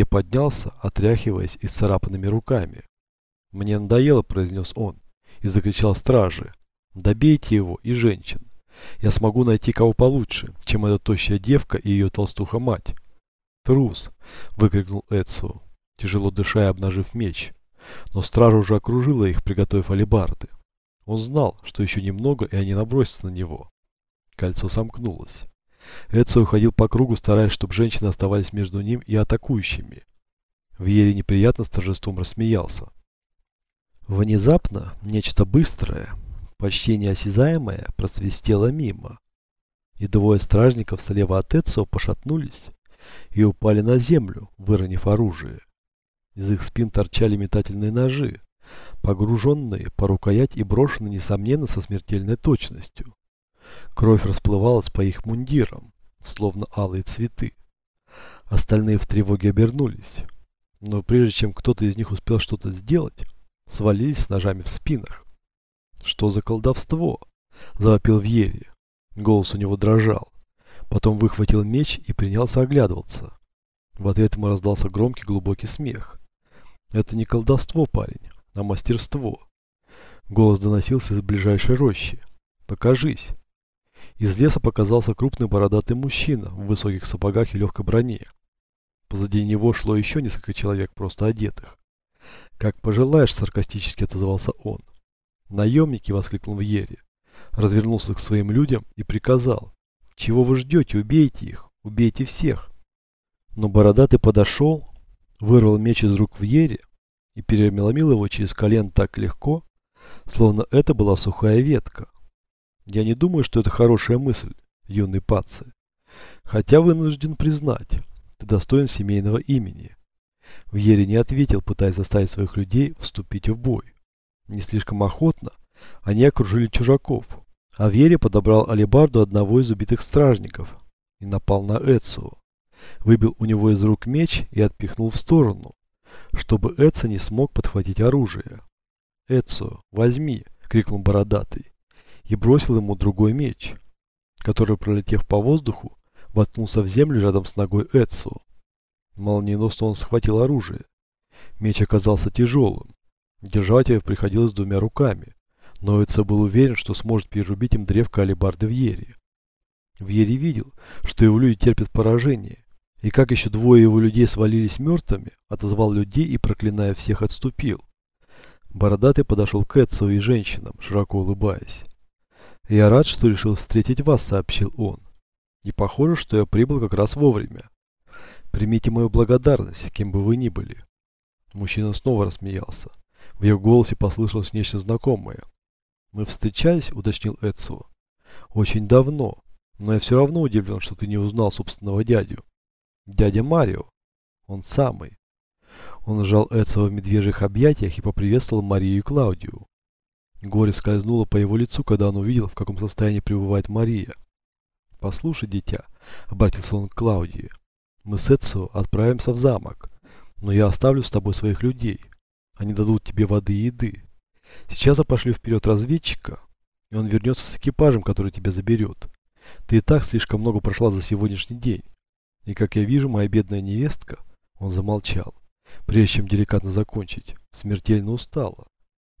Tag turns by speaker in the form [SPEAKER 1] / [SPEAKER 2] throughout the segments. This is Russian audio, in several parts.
[SPEAKER 1] где поднялся, отряхиваясь и царапанными руками. «Мне надоело», — произнес он, и закричал стражи. «Добейте его и женщин. Я смогу найти кого получше, чем эта тощая девка и ее толстуха-мать». «Трус!» — выкрикнул Эцио, тяжело дыша и обнажив меч. Но стража уже окружила их, приготовив алебарды. Он знал, что еще немного, и они набросятся на него. Кольцо сомкнулось. Эцио ходил по кругу, стараясь, чтобы женщины оставались между ним и атакующими. Вьери неприятно с торжеством рассмеялся. Внезапно нечто быстрое, почти неосязаемое, просвистело мимо. И двое стражников слева от Эцио пошатнулись и упали на землю, выронив оружие. Из их спин торчали метательные ножи, погруженные по рукоять и брошенные, несомненно, со смертельной точностью. Кровь расплывалась по их мундирам, словно алые цветы. Остальные в тревоге обернулись. Но прежде чем кто-то из них успел что-то сделать, свалились с ножами в спинах. «Что за колдовство?» – завопил Вьерри. Голос у него дрожал. Потом выхватил меч и принялся оглядываться. В ответ ему раздался громкий глубокий смех. «Это не колдовство, парень, а мастерство». Голос доносился из ближайшей рощи. «Покажись». Из леса показался крупный бородатый мужчина в высоких сапогах и легкой броне. Позади него шло еще несколько человек, просто одетых. «Как пожелаешь», — саркастически отозвался он. «Наемники!» — воскликнул Вьерри. Развернулся к своим людям и приказал. «Чего вы ждете? Убейте их! Убейте всех!» Но бородатый подошел, вырвал меч из рук Вьерри и переломил его через колен так легко, словно это была сухая ветка. Я не думаю, что это хорошая мысль, юный пацы. Хотя вынужден признать, ты достоин семейного имени. Вьери не ответил, пытаясь заставить своих людей вступить в бой. Не слишком охотно они окружили чужаков, а Вьери подобрал алебарду одного из убитых стражников и напал на Эцу. Выбил у него из рук меч и отпихнул в сторону, чтобы Эца не смог подхватить оружие. «Эцу, возьми!» — крикнул бородатый и бросил ему другой меч, который, пролетев по воздуху, воткнулся в землю рядом с ногой Эдсу. Молниеносно он схватил оружие. Меч оказался тяжелым. Держать его приходилось двумя руками, но Эдсо был уверен, что сможет перерубить им древко алебарды в Ере. В Ере видел, что его люди терпят поражение, и как еще двое его людей свалились мертвыми, отозвал людей и, проклиная всех, отступил. Бородатый подошел к Эдсу и женщинам, широко улыбаясь. «Я рад, что решил встретить вас», — сообщил он. «И похоже, что я прибыл как раз вовремя. Примите мою благодарность, кем бы вы ни были». Мужчина снова рассмеялся. В его голосе послышалось нечто знакомое. «Мы встречались», — уточнил Эдсо. «Очень давно, но я все равно удивлен, что ты не узнал собственного дядю. Дядя Марио. Он самый». Он сжал Эдсо в медвежьих объятиях и поприветствовал Марию и Клаудию. Горе скользнуло по его лицу, когда он увидел, в каком состоянии пребывает Мария. «Послушай, дитя», — обратился он к Клаудии, — «мы с Эцио отправимся в замок, но я оставлю с тобой своих людей. Они дадут тебе воды и еды. Сейчас я пошлю вперед разведчика, и он вернется с экипажем, который тебя заберет. Ты и так слишком много прошла за сегодняшний день. И, как я вижу, моя бедная невестка...» Он замолчал, прежде чем деликатно закончить. Смертельно устала.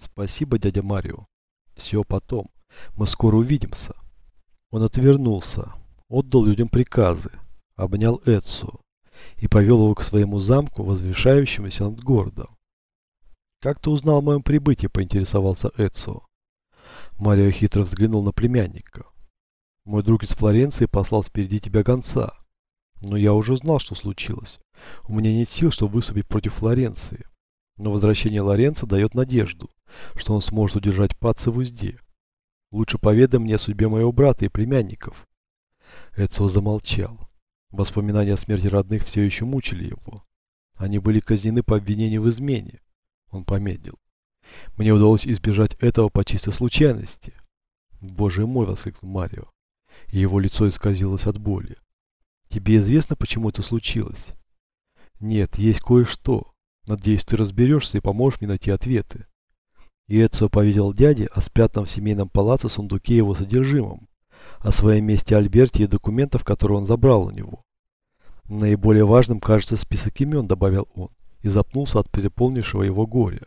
[SPEAKER 1] Спасибо, дядя Марио. Все потом. Мы скоро увидимся. Он отвернулся, отдал людям приказы, обнял Эдсу и повел его к своему замку, возвышающемуся над городом. «Как ты узнал о моем прибытии?» – поинтересовался Эдсо. Марио хитро взглянул на племянника. «Мой друг из Флоренции послал впереди тебя гонца. Но я уже знал, что случилось. У меня нет сил, чтобы выступить против Флоренции. Но возвращение Лоренца дает надежду что он сможет удержать Паца в узде. Лучше поведай мне о судьбе моего брата и племянников. Эцио замолчал. Воспоминания о смерти родных все еще мучили его. Они были казнены по обвинению в измене. Он помедлил. Мне удалось избежать этого по чистой случайности. Боже мой, воскликнул Марио. И его лицо исказилось от боли. Тебе известно, почему это случилось? Нет, есть кое-что. Надеюсь, ты разберешься и поможешь мне найти ответы. И Эцио поведал дяде о спрятанном в семейном палаце сундуке его содержимом, о своем месте Альберте и документах, которые он забрал у него. Наиболее важным кажется список имен, добавил он, и запнулся от переполнившего его горя.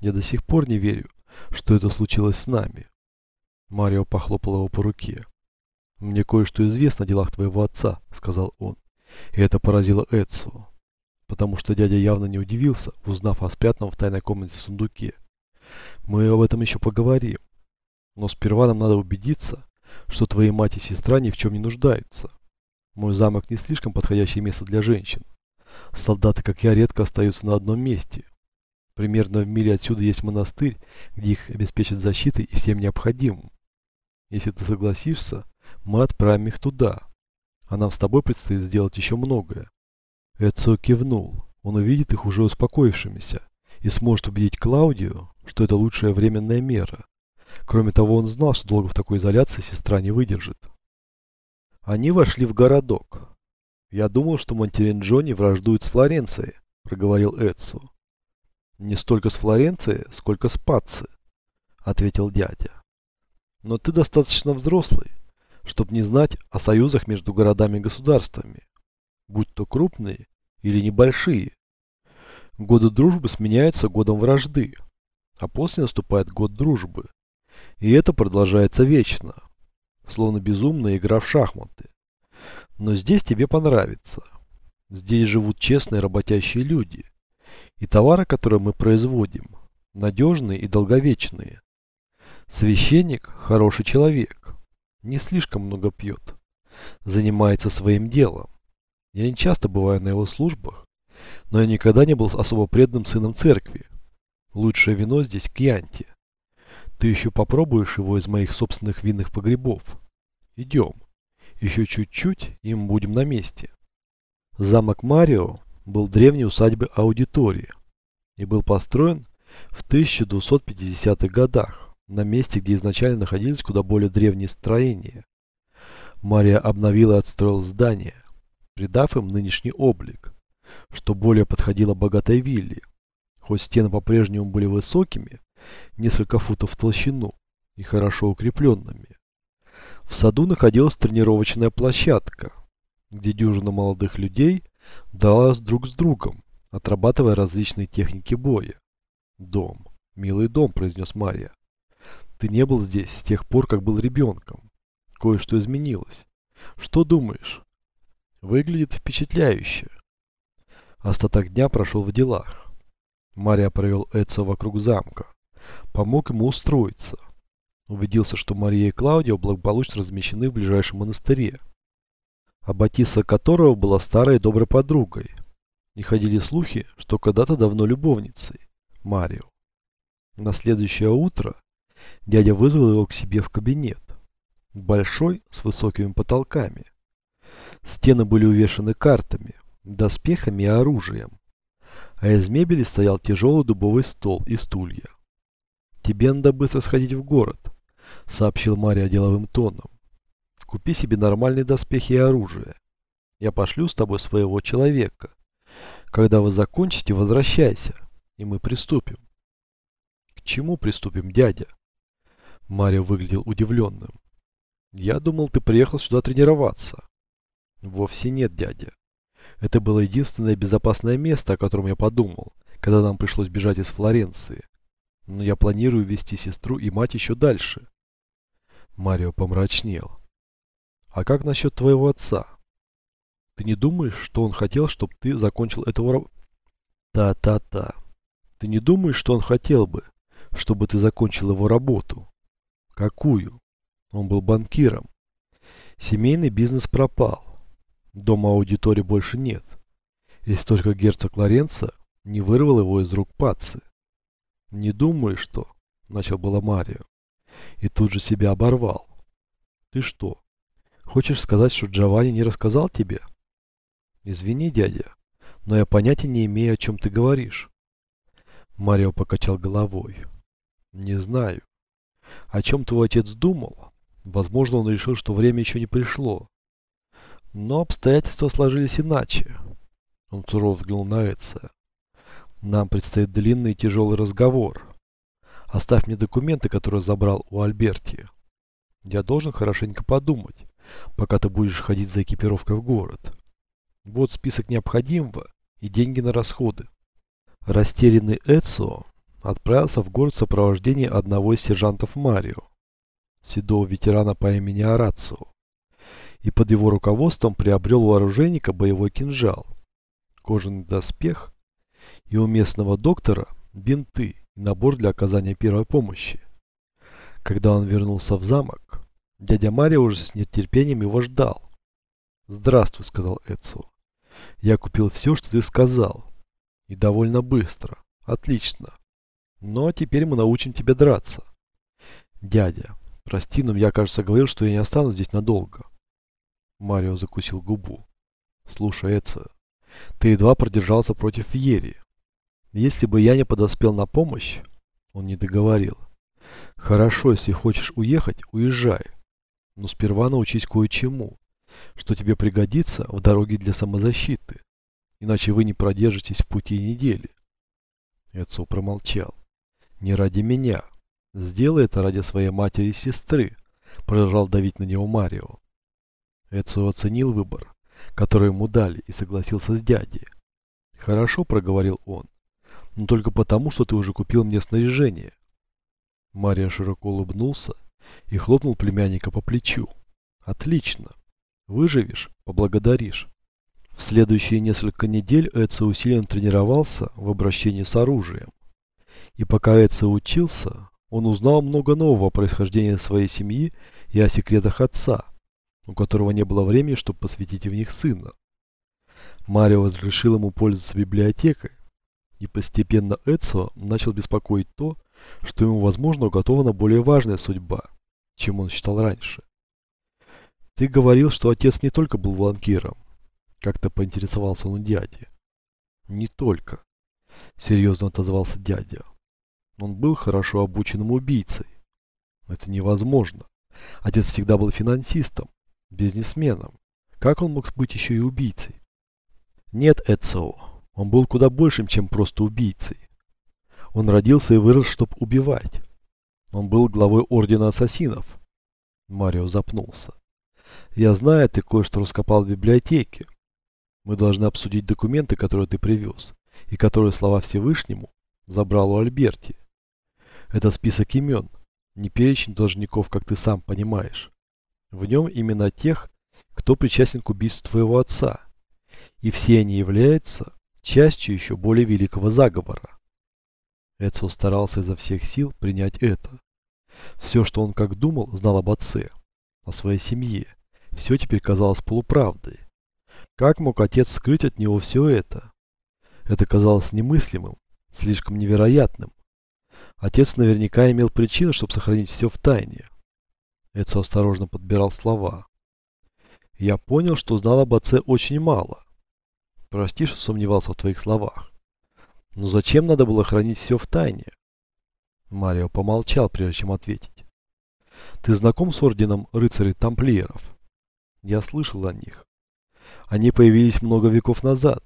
[SPEAKER 1] Я до сих пор не верю, что это случилось с нами. Марио похлопал его по руке. «Мне кое-что известно о делах твоего отца», — сказал он. И это поразило Эдсу, потому что дядя явно не удивился, узнав о спрятанном в тайной комнате сундуке. «Мы об этом еще поговорим. Но сперва нам надо убедиться, что твои мать и сестра ни в чем не нуждаются. Мой замок не слишком подходящее место для женщин. Солдаты, как я, редко остаются на одном месте. Примерно в миле отсюда есть монастырь, где их обеспечат защитой и всем необходимым. Если ты согласишься, мы отправим их туда. А нам с тобой предстоит сделать еще многое. Эцио кивнул. Он увидит их уже успокоившимися и сможет убедить Клаудию, что это лучшая временная мера. Кроме того, он знал, что долго в такой изоляции сестра не выдержит. Они вошли в городок. «Я думал, что Монтеренджони враждует с Флоренцией», — проговорил Эдсо. «Не столько с Флоренцией, сколько с Пацци», — ответил дядя. «Но ты достаточно взрослый, чтобы не знать о союзах между городами и государствами, будь то крупные или небольшие. Годы дружбы сменяются годом вражды, а после наступает год дружбы. И это продолжается вечно, словно безумная игра в шахматы. Но здесь тебе понравится. Здесь живут честные работящие люди. И товары, которые мы производим, надежные и долговечные. Священник – хороший человек. Не слишком много пьет. Занимается своим делом. Я не часто бываю на его службах, но я никогда не был особо преданным сыном церкви. Лучшее вино здесь кьянти. Ты еще попробуешь его из моих собственных винных погребов. Идем. Еще чуть-чуть, и мы будем на месте. Замок Марио был древней усадьбой аудитории и был построен в 1250-х годах на месте, где изначально находились куда более древние строения. Мария обновила и отстроила здание, придав им нынешний облик, что более подходило богатой вилле. Хоть стены по-прежнему были высокими, несколько футов в толщину и хорошо укрепленными. В саду находилась тренировочная площадка, где дюжина молодых людей дралась друг с другом, отрабатывая различные техники боя. «Дом. Милый дом», – произнес Мария. «Ты не был здесь с тех пор, как был ребенком. Кое-что изменилось. Что думаешь?» «Выглядит впечатляюще». Остаток дня прошел в делах. Мария провел Эдса вокруг замка помог ему устроиться. Убедился, что Мария и Клаудио благополучно размещены в ближайшем монастыре, Аббатиса которого была старой доброй подругой. И ходили слухи, что когда-то давно любовницей, Марио. На следующее утро дядя вызвал его к себе в кабинет. Большой, с высокими потолками. Стены были увешаны картами, доспехами и оружием. А из мебели стоял тяжелый дубовый стол и стулья. «Тебе надо быстро сходить в город», — сообщил Мария деловым тоном. «Купи себе нормальные доспехи и оружие. Я пошлю с тобой своего человека. Когда вы закончите, возвращайся, и мы приступим». «К чему приступим, дядя?» Марио выглядел удивленным. «Я думал, ты приехал сюда тренироваться». «Вовсе нет, дядя. Это было единственное безопасное место, о котором я подумал, когда нам пришлось бежать из Флоренции. Но я планирую вести сестру и мать еще дальше. Марио помрачнел. А как насчет твоего отца? Ты не думаешь, что он хотел, чтобы ты закончил эту? Та-та-та. Ты не думаешь, что он хотел бы, чтобы ты закончил его работу? Какую? Он был банкиром. Семейный бизнес пропал. Дома аудитории больше нет. Если только герцог Лоренцо не вырвал его из рук Паци. «Не думаю, что...» — начал было Марио. И тут же себя оборвал. «Ты что, хочешь сказать, что Джованни не рассказал тебе?» «Извини, дядя, но я понятия не имею, о чем ты говоришь». Марио покачал головой. «Не знаю. О чем твой отец думал? Возможно, он решил, что время еще не пришло. Но обстоятельства сложились иначе». Он сурово взглянул на Эдса. Нам предстоит длинный и тяжелый разговор. Оставь мне документы, которые забрал у Альберти. Я должен хорошенько подумать, пока ты будешь ходить за экипировкой в город. Вот список необходимого и деньги на расходы. Растерянный Эцио отправился в город в сопровождении одного из сержантов Марио, седого ветерана по имени Арацио, и под его руководством приобрел у оружейника боевой кинжал, кожаный доспех и у местного доктора бинты и набор для оказания первой помощи. Когда он вернулся в замок, дядя Марио уже с нетерпением его ждал. «Здравствуй», — сказал Эцио. «Я купил все, что ты сказал, и довольно быстро. Отлично. А теперь мы научим тебя драться. Дядя, прости, но я, кажется, говорил, что я не останусь здесь надолго. Марио закусил губу. Слушай, Эцио, ты едва продержался против Фьери. Если бы я не подоспел на помощь, он не договорил. Хорошо, если хочешь уехать, уезжай. Но сперва научись кое-чему, что тебе пригодится в дороге для самозащиты. Иначе вы не продержитесь в пути недели. Эцо промолчал. Не ради меня. Сделай это ради своей матери и сестры. Продолжал давить на него Марио. Эцо оценил выбор, который ему дали, и согласился с дядей. Хорошо, проговорил он. Но только потому, что ты уже купил мне снаряжение. Марио широко улыбнулся и хлопнул племянника по плечу. Отлично. Выживешь, поблагодаришь. В следующие несколько недель Эдсо усиленно тренировался в обращении с оружием. И пока Эдсо учился, он узнал много нового о происхождении своей семьи и о секретах отца, у которого не было времени, чтобы посвятить в них сына. Марио разрешил ему пользоваться библиотекой, и постепенно Эдсо начал беспокоить то, что ему, возможно, уготована более важная судьба, чем он считал раньше. Ты говорил, что отец не только был банкиром, как-то поинтересовался он у дяди. Не только. Серьезно отозвался дядя. Он был хорошо обученным убийцей. Это невозможно. Отец всегда был финансистом, бизнесменом. Как он мог быть еще и убийцей? Нет, Эдсоу. Он был куда большим, чем просто убийцей. Он родился и вырос, чтобы убивать. Он был главой Ордена Ассасинов. Марио запнулся. Я знаю, ты кое-что раскопал в библиотеке. Мы должны обсудить документы, которые ты привез, и которые, слова Всевышнему, забрал у Альберти. Это список имен, не перечень должников, как ты сам понимаешь. В нем имена тех, кто причастен к убийству твоего отца. И все они являются частью еще более великого заговора. Эдсо старался изо всех сил принять это. Все, что он как думал, знал об отце, о своей семье, все теперь казалось полуправдой. Как мог отец скрыть от него все это? Это казалось немыслимым, слишком невероятным. Отец наверняка имел причину, чтобы сохранить все в тайне. Эцо осторожно подбирал слова. Я понял, что знал об отце очень мало. Прости, что сомневался в твоих словах. Но зачем надо было хранить все в тайне? Марио помолчал, прежде чем ответить. Ты знаком с орденом рыцарей-тамплиеров? Я слышал о них. Они появились много веков назад,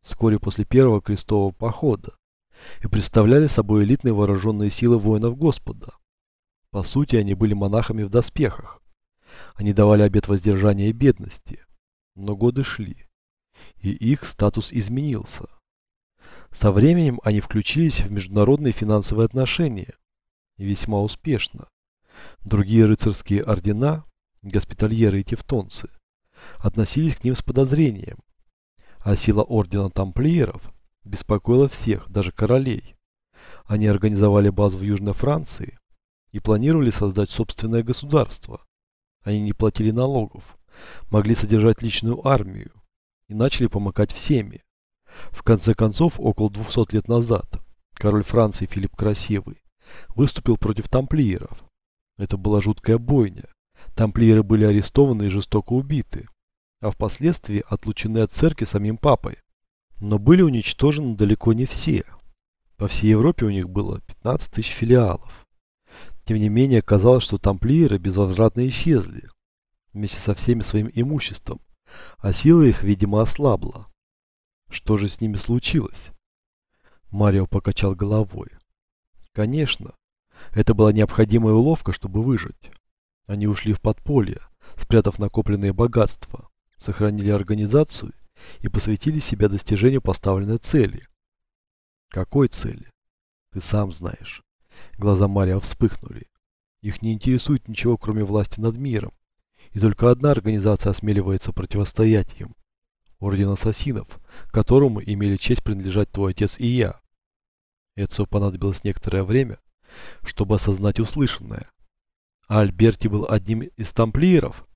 [SPEAKER 1] вскоре после первого крестового похода, и представляли собой элитные вооруженные силы воинов Господа. По сути, они были монахами в доспехах. Они давали обет воздержания и бедности. Но годы шли, и их статус изменился. Со временем они включились в международные финансовые отношения, и весьма успешно. Другие рыцарские ордена, госпитальеры и тевтонцы, относились к ним с подозрением. А сила ордена тамплиеров беспокоила всех, даже королей. Они организовали базу в Южной Франции и планировали создать собственное государство. Они не платили налогов, могли содержать личную армию и начали помыкать всеми. В конце концов, около 200 лет назад, король Франции Филипп Красивый выступил против тамплиеров. Это была жуткая бойня. Тамплиеры были арестованы и жестоко убиты а впоследствии отлучены от церкви самим папой. Но были уничтожены далеко не все. По всей Европе у них было 15 тысяч филиалов. Тем не менее, казалось, что тамплиеры безвозвратно исчезли, вместе со всеми своим имуществом, а сила их, видимо, ослабла. Что же с ними случилось? Марио покачал головой. Конечно, это была необходимая уловка, чтобы выжить. Они ушли в подполье, спрятав накопленные богатства сохранили организацию и посвятили себя достижению поставленной цели. Какой цели? Ты сам знаешь. Глаза Мария вспыхнули. Их не интересует ничего, кроме власти над миром. И только одна организация осмеливается противостоять им. Орден Ассасинов, которому имели честь принадлежать твой отец и я. Эцо понадобилось некоторое время, чтобы осознать услышанное. А Альберти был одним из тамплиеров?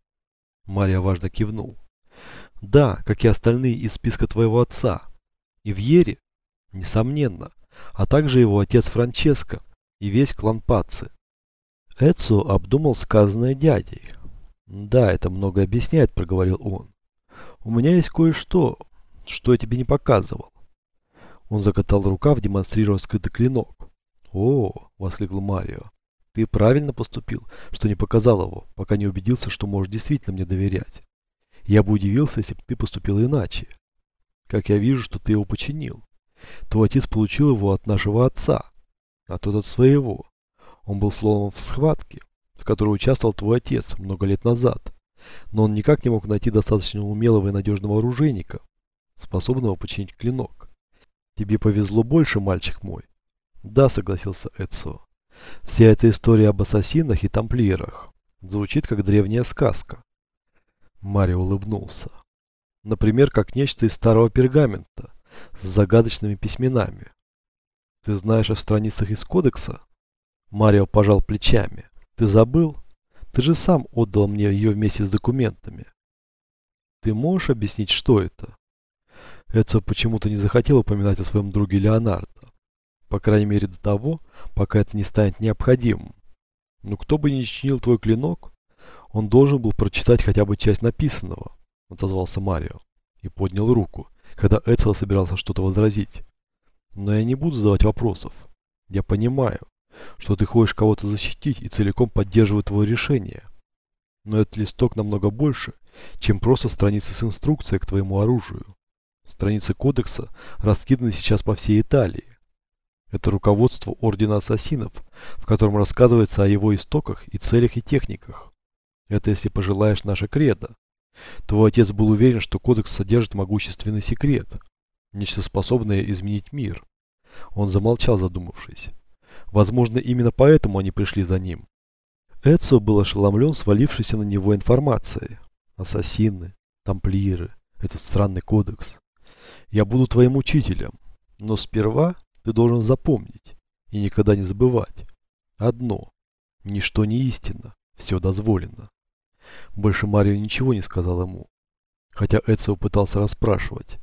[SPEAKER 1] Мария важно кивнул. Да, как и остальные из списка твоего отца. И в Ере? Несомненно. А также его отец Франческо и весь клан Пацци. Эцо обдумал сказанное дядей. «Да, это много объясняет», — проговорил он. «У меня есть кое-что, что я тебе не показывал». Он закатал рукав, демонстрируя скрытый клинок. «О!» — воскликнул Марио. «Ты правильно поступил, что не показал его, пока не убедился, что можешь действительно мне доверять. Я бы удивился, если бы ты поступил иначе. Как я вижу, что ты его починил. Твой отец получил его от нашего отца, а тот от своего. Он был сломан в схватке, в которой участвовал твой отец много лет назад. Но он никак не мог найти достаточно умелого и надежного оружейника, способного починить клинок. Тебе повезло больше, мальчик мой. Да, согласился Эдсо. Вся эта история об ассасинах и тамплиерах звучит как древняя сказка. Марио улыбнулся. Например, как нечто из старого пергамента с загадочными письменами. Ты знаешь о страницах из кодекса? Марио пожал плечами. Ты забыл? Ты же сам отдал мне ее вместе с документами. Ты можешь объяснить, что это? Эдсо почему-то не захотел упоминать о своем друге Леонардо. По крайней мере до того, пока это не станет необходимым. Но кто бы ни чинил твой клинок, он должен был прочитать хотя бы часть написанного, отозвался Марио и поднял руку, когда Эцел собирался что-то возразить. Но я не буду задавать вопросов. Я понимаю, что ты хочешь кого-то защитить и целиком поддерживать твое решение. Но этот листок намного больше, чем просто страницы с инструкцией к твоему оружию. Страницы кодекса раскиданы сейчас по всей Италии. Это руководство Ордена Ассасинов, в котором рассказывается о его истоках и целях и техниках. Это, если пожелаешь, наша кредо. Твой отец был уверен, что кодекс содержит могущественный секрет, нечто способное изменить мир. Он замолчал, задумавшись. Возможно, именно поэтому они пришли за ним. Эдсо был ошеломлен свалившейся на него информацией. Ассасины, тамплиеры, этот странный кодекс. Я буду твоим учителем, но сперва ты должен запомнить и никогда не забывать. Одно. Ничто не истинно, все дозволено. Больше Марио ничего не сказал ему. Хотя Эцио пытался расспрашивать.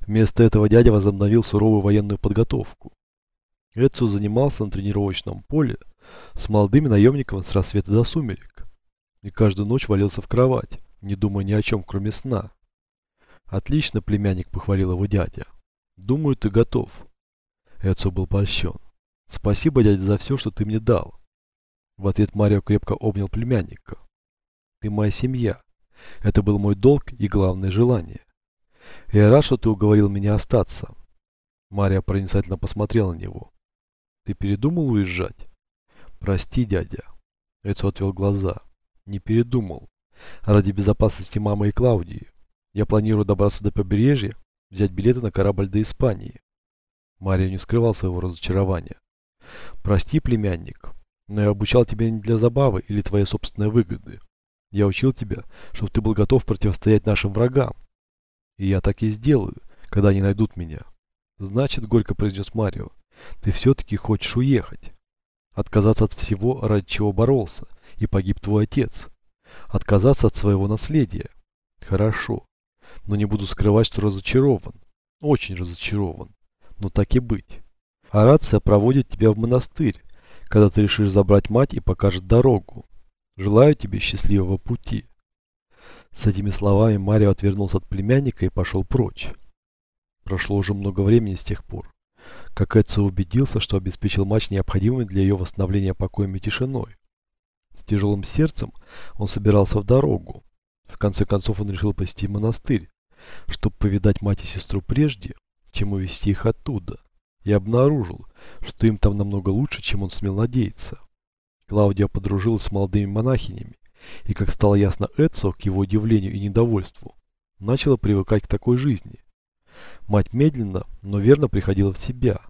[SPEAKER 1] Вместо этого дядя возобновил суровую военную подготовку. Эцио занимался на тренировочном поле с молодыми наемниками с рассвета до сумерек. И каждую ночь валился в кровать, не думая ни о чем, кроме сна. «Отлично, племянник», — похвалил его дядя. «Думаю, ты готов». Эцио был польщен. «Спасибо, дядя, за все, что ты мне дал». В ответ Марио крепко обнял племянника. Ты моя семья. Это был мой долг и главное желание. Я рад, что ты уговорил меня остаться. Мария проницательно посмотрела на него. Ты передумал уезжать? Прости, дядя. Эцо отвел глаза. Не передумал. Ради безопасности мамы и Клаудии. Я планирую добраться до побережья, взять билеты на корабль до Испании. Мария не скрывал своего разочарования. Прости, племянник, но я обучал тебя не для забавы или твоей собственной выгоды. Я учил тебя, чтобы ты был готов противостоять нашим врагам. И я так и сделаю, когда они найдут меня. Значит, горько произнес Марио, ты все-таки хочешь уехать. Отказаться от всего, ради чего боролся, и погиб твой отец. Отказаться от своего наследия. Хорошо. Но не буду скрывать, что разочарован. Очень разочарован. Но так и быть. Арация проводит тебя в монастырь, когда ты решишь забрать мать и покажет дорогу. Желаю тебе счастливого пути. С этими словами Марио отвернулся от племянника и пошел прочь. Прошло уже много времени с тех пор, как Эдсо убедился, что обеспечил матч необходимым для ее восстановления покоем и тишиной. С тяжелым сердцем он собирался в дорогу. В конце концов он решил посетить монастырь, чтобы повидать мать и сестру прежде, чем увезти их оттуда, и обнаружил, что им там намного лучше, чем он смел надеяться. Клаудия подружилась с молодыми монахинями, и, как стало ясно Эдсо, к его удивлению и недовольству, начало привыкать к такой жизни. Мать медленно, но верно приходила в себя.